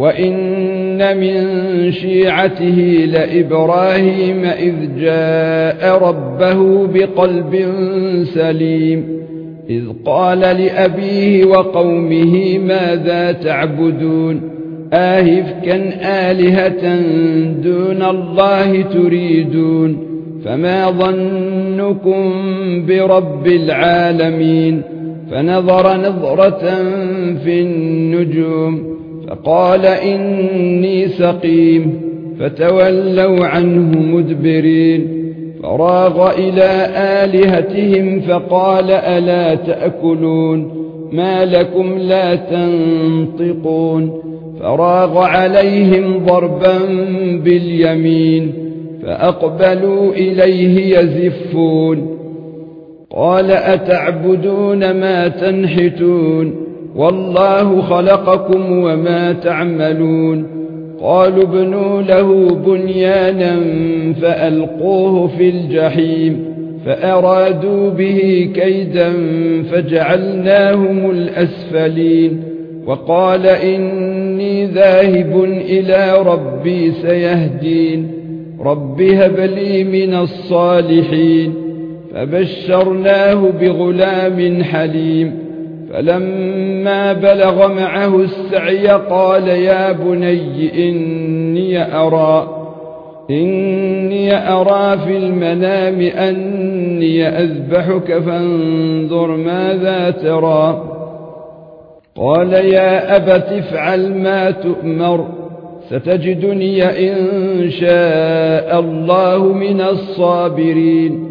وإن من شيعته لإبراهيم إذ جاء ربه بقلب سليم إذ قال لأبيه وقومه ماذا تعبدون آهفكا آلهة دون الله تريدون فما ظنكم برب العالمين فنظر نظرة في النجوم فقال إني سقيم فتولوا عنه مدبرين. فراغ إلى آلهتهم فقال ألا تأكلون؟ ما لكم لا تنطقون؟ فراغ عليهم ضربا باليمين فأقبلوا إليه يزفون. قال أتعبدون ما تنحتون؟ والله خلقكم وما تعملون. قالوا ابنوا له بنيانا فألقوه في الجحيم فأرادوا به كيدا فجعلناهم الأسفلين. وقال إني ذاهب إلى ربي سيهدين. رب هب لي من الصالحين. فبشرناه بغلام حليم. فلما بلغ معه السعي قال يا بني إني أرى إني أرى في المنام أني أذبحك فانظر ماذا ترى. قال يا أبت افعل ما تؤمر ستجدني إن شاء الله من الصابرين.